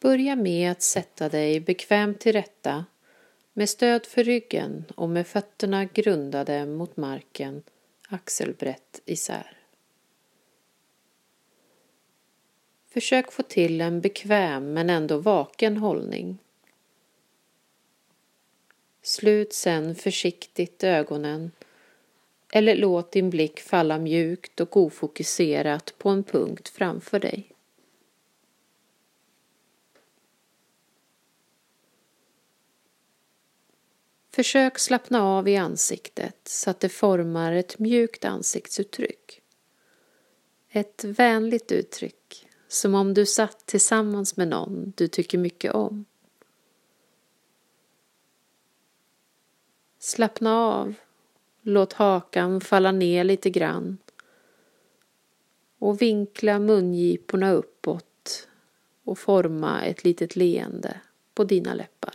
Börja med att sätta dig bekvämt till rätta med stöd för ryggen och med fötterna grundade mot marken axelbrett isär. Försök få till en bekväm men ändå vaken hållning. Slut sen försiktigt ögonen eller låt din blick falla mjukt och ofokuserat på en punkt framför dig. Försök slappna av i ansiktet så att det formar ett mjukt ansiktsuttryck. Ett vänligt uttryck, som om du satt tillsammans med någon du tycker mycket om. Slappna av, låt hakan falla ner lite grann och vinkla mungiporna uppåt och forma ett litet leende på dina läppar.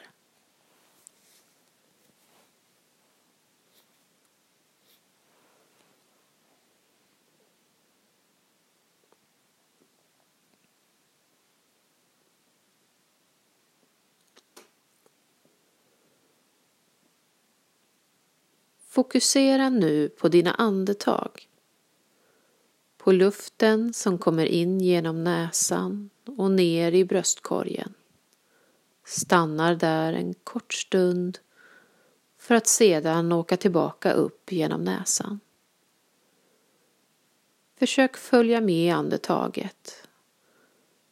Fokusera nu på dina andetag. På luften som kommer in genom näsan och ner i bröstkorgen. Stannar där en kort stund för att sedan åka tillbaka upp genom näsan. Försök följa med andetaget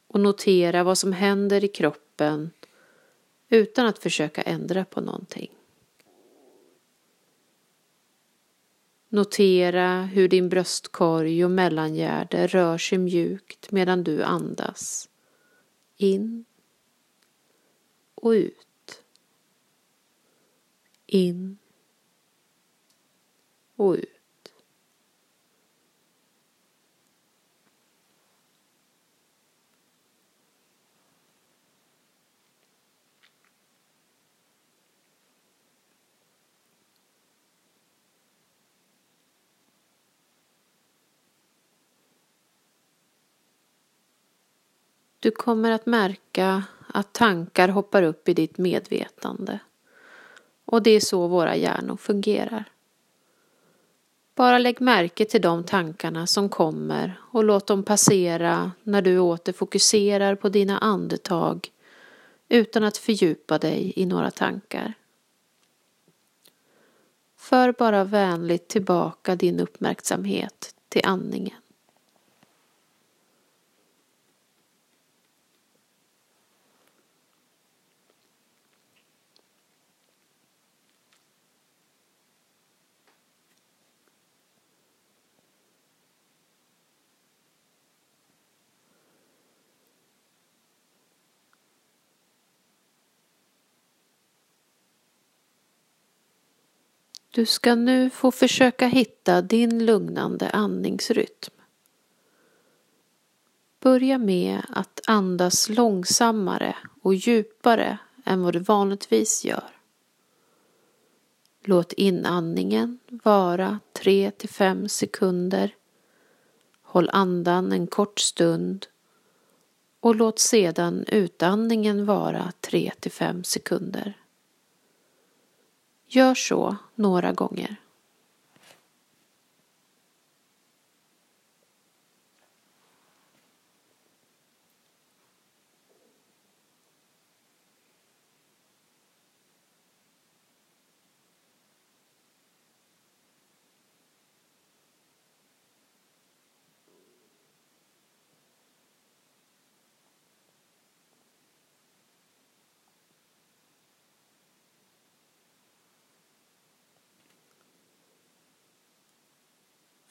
och notera vad som händer i kroppen utan att försöka ändra på någonting. Notera hur din bröstkorg och mellangärde rör sig mjukt medan du andas. In och ut. In och ut. Du kommer att märka att tankar hoppar upp i ditt medvetande. Och det är så våra hjärnor fungerar. Bara lägg märke till de tankarna som kommer och låt dem passera när du åter fokuserar på dina andetag utan att fördjupa dig i några tankar. För bara vänligt tillbaka din uppmärksamhet till andningen. Du ska nu få försöka hitta din lugnande andningsrytm. Börja med att andas långsammare och djupare än vad du vanligtvis gör. Låt inandningen vara 3 5 sekunder. Håll andan en kort stund och låt sedan utandningen vara 3 5 sekunder. Gör så några gånger.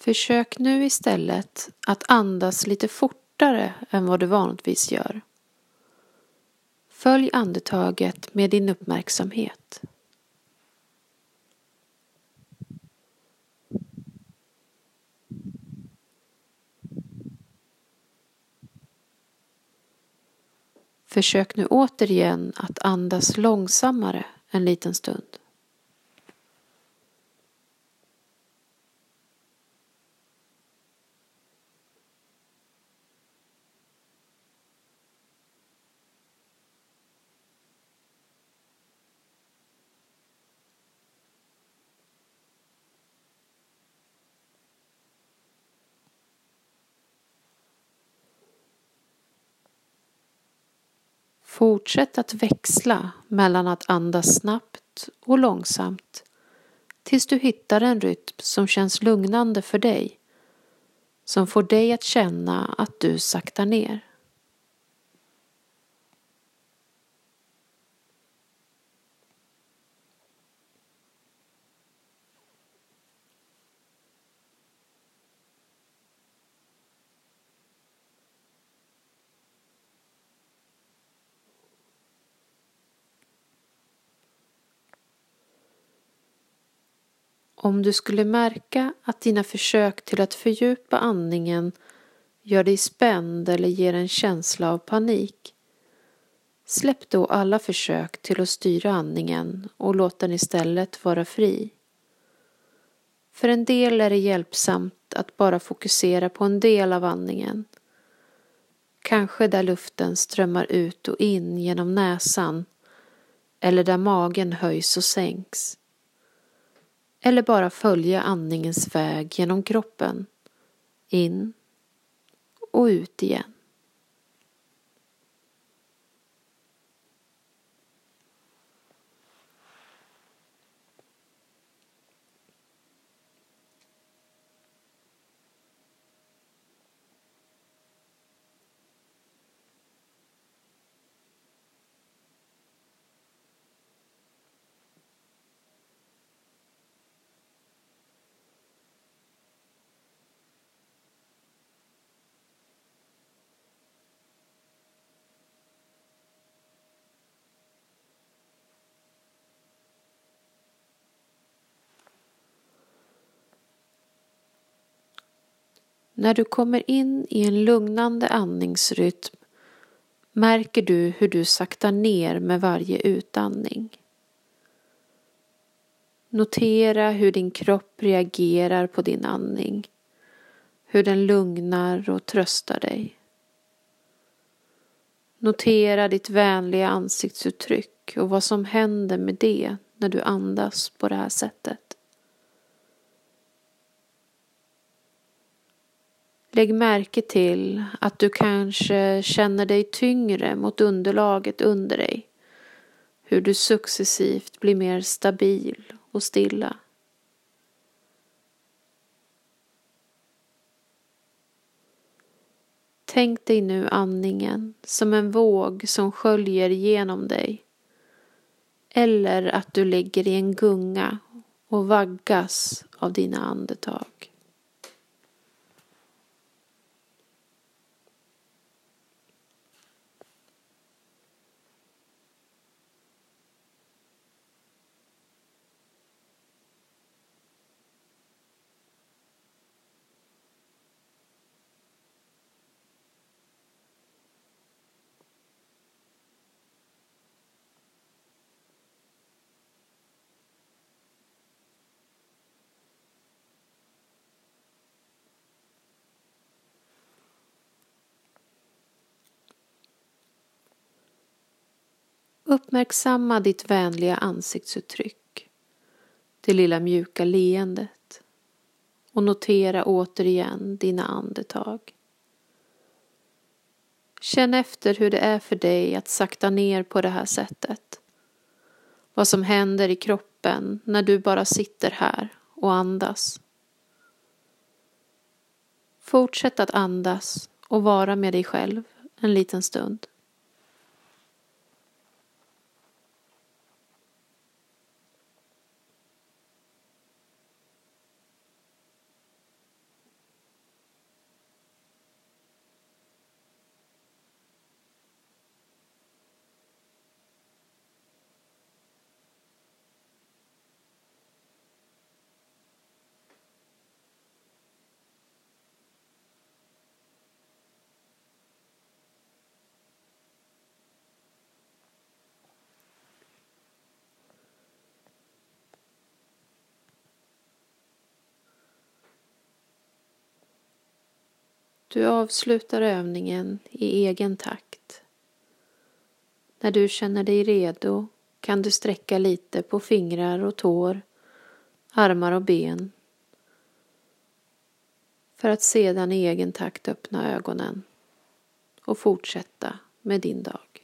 Försök nu istället att andas lite fortare än vad du vanligtvis gör. Följ andetaget med din uppmärksamhet. Försök nu återigen att andas långsammare en liten stund. Fortsätt att växla mellan att andas snabbt och långsamt tills du hittar en rytm som känns lugnande för dig, som får dig att känna att du saktar ner. Om du skulle märka att dina försök till att fördjupa andningen gör dig spänd eller ger en känsla av panik, släpp då alla försök till att styra andningen och låt den istället vara fri. För en del är det hjälpsamt att bara fokusera på en del av andningen. Kanske där luften strömmar ut och in genom näsan eller där magen höjs och sänks eller bara följa andningens väg genom kroppen, in och ut igen. När du kommer in i en lugnande andningsrytm märker du hur du saktar ner med varje utandning. Notera hur din kropp reagerar på din andning, hur den lugnar och tröstar dig. Notera ditt vänliga ansiktsuttryck och vad som händer med det när du andas på det här sättet. Lägg märke till att du kanske känner dig tyngre mot underlaget under dig. Hur du successivt blir mer stabil och stilla. Tänk dig nu andningen som en våg som sköljer genom dig. Eller att du ligger i en gunga och vaggas av dina andetag. Uppmärksamma ditt vänliga ansiktsuttryck, det lilla mjuka leendet och notera återigen dina andetag. Känn efter hur det är för dig att sakta ner på det här sättet. Vad som händer i kroppen när du bara sitter här och andas. Fortsätt att andas och vara med dig själv en liten stund. Du avslutar övningen i egen takt. När du känner dig redo kan du sträcka lite på fingrar och tår, armar och ben för att sedan i egen takt öppna ögonen och fortsätta med din dag.